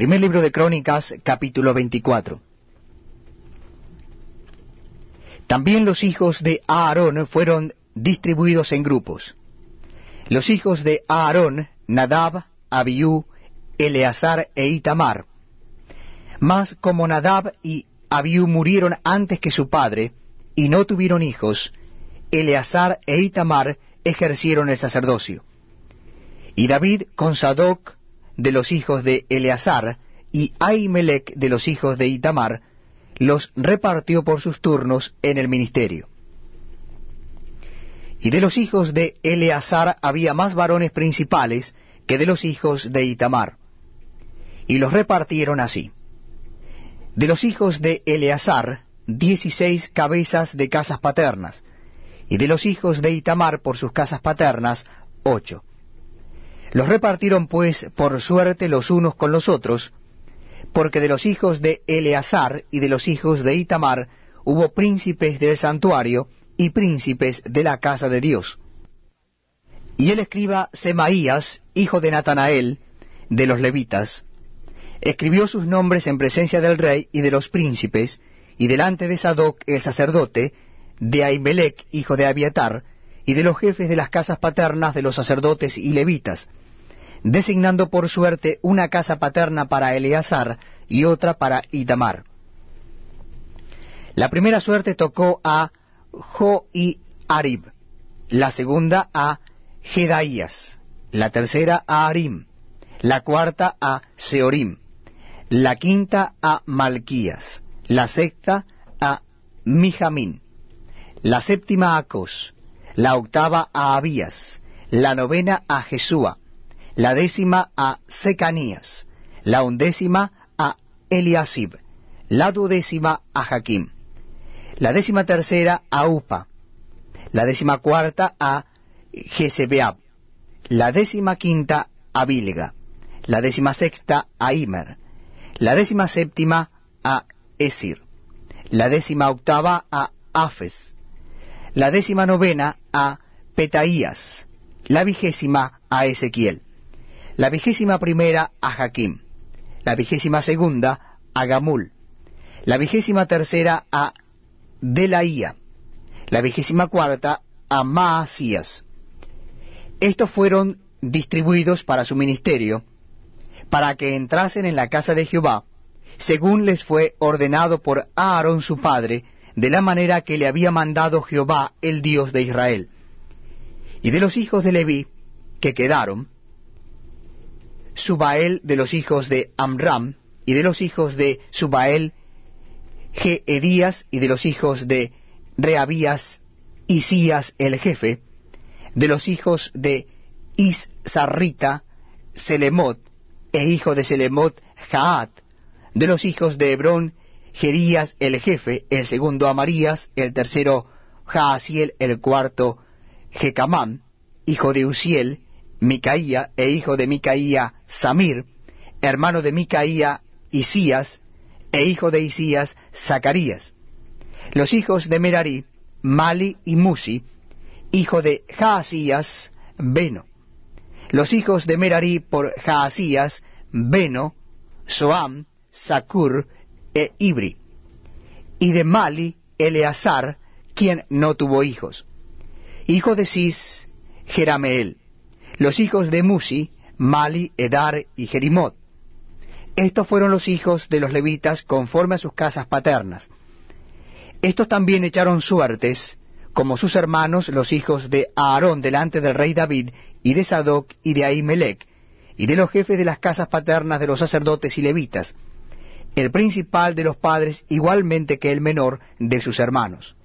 Primer libro de Crónicas, capítulo 24. También los hijos de Aarón fueron distribuidos en grupos. Los hijos de Aarón, Nadab, Abiú, Eleazar e Itamar. Mas como Nadab y Abiú murieron antes que su padre, y no tuvieron hijos, Eleazar e Itamar ejercieron el sacerdocio. Y David con Sadoc de los hijos de Eleazar y Ahimelech de los hijos de Itamar, los repartió por sus turnos en el ministerio. Y de los hijos de Eleazar había más varones principales que de los hijos de Itamar. Y los repartieron así. De los hijos de Eleazar, dieciséis cabezas de casas paternas, y de los hijos de Itamar por sus casas paternas, ocho. Los repartieron pues por suerte los unos con los otros, porque de los hijos de Eleazar y de los hijos de Itamar hubo príncipes del santuario y príncipes de la casa de Dios. Y el escriba Semaías, hijo de Natanael, de los levitas, escribió sus nombres en presencia del rey y de los príncipes, y delante de Sadoc el sacerdote, de Ahimelech, hijo de Abiatar, y de los jefes de las casas paternas de los sacerdotes y levitas, designando por suerte una casa paterna para Eleazar y otra para Itamar. La primera suerte tocó a Jo y Arib, la segunda a Jedaías, la tercera a Arim, la cuarta a Seorim, la quinta a Malquías, la sexta a Mijamín, la séptima a Cos, la octava a Abías, la novena a Jesúa, la décima a Secanías, la undécima a Eliasib, la duodécima a Jaquim, la décima tercera a Upa, la décima cuarta a Jezebeab, la décima quinta a Bilga, la décima sexta a Imer, la décima séptima a Esir, la décima octava a Afes, la décima novena a. Petaías, la vigésima a. Ezequiel. La vigésima primera a. Jaquim, la vigésima segunda a. Gamul, la vigésima tercera a. Delaía, la vigésima cuarta a. Maasías. Estos fueron distribuidos para su ministerio, para que entrasen en la casa de Jehová, según les fue ordenado por Aarón su padre, de la manera que le había mandado Jehová, el Dios de Israel. Y de los hijos de Leví, que quedaron, Subael de los hijos de Amram, y de los hijos de Subael, Geedías, y de los hijos de Reabías, Isías el jefe, de los hijos de Isarrita, Selemot, e hijo de Selemot, Jaat, de los hijos de Hebrón, Gerías el jefe, el segundo Amarías, el tercero Jaasiel, el cuarto Jecamán, hijo de Uziel, Micaía e hijo de Micaía Samir, hermano de Micaía Isías, e hijo de Isías Zacarías. Los hijos de Merari, Mali y Musi, hijo de Jaasías, Beno. Los hijos de Merari por Jaasías, Beno, Soam, Sakur e. Y de Mali, Eleazar, quien no tuvo hijos. Hijo de Cis, Jerameel los hijos de Musi, Mali, Edar y Jerimot. Estos fueron los hijos de los levitas conforme a sus casas paternas. Estos también echaron suertes, como sus hermanos los hijos de Aarón delante del rey David, y de Sadoc y de Ahimelech, y de los jefes de las casas paternas de los sacerdotes y levitas, el principal de los padres igualmente que el menor de sus hermanos.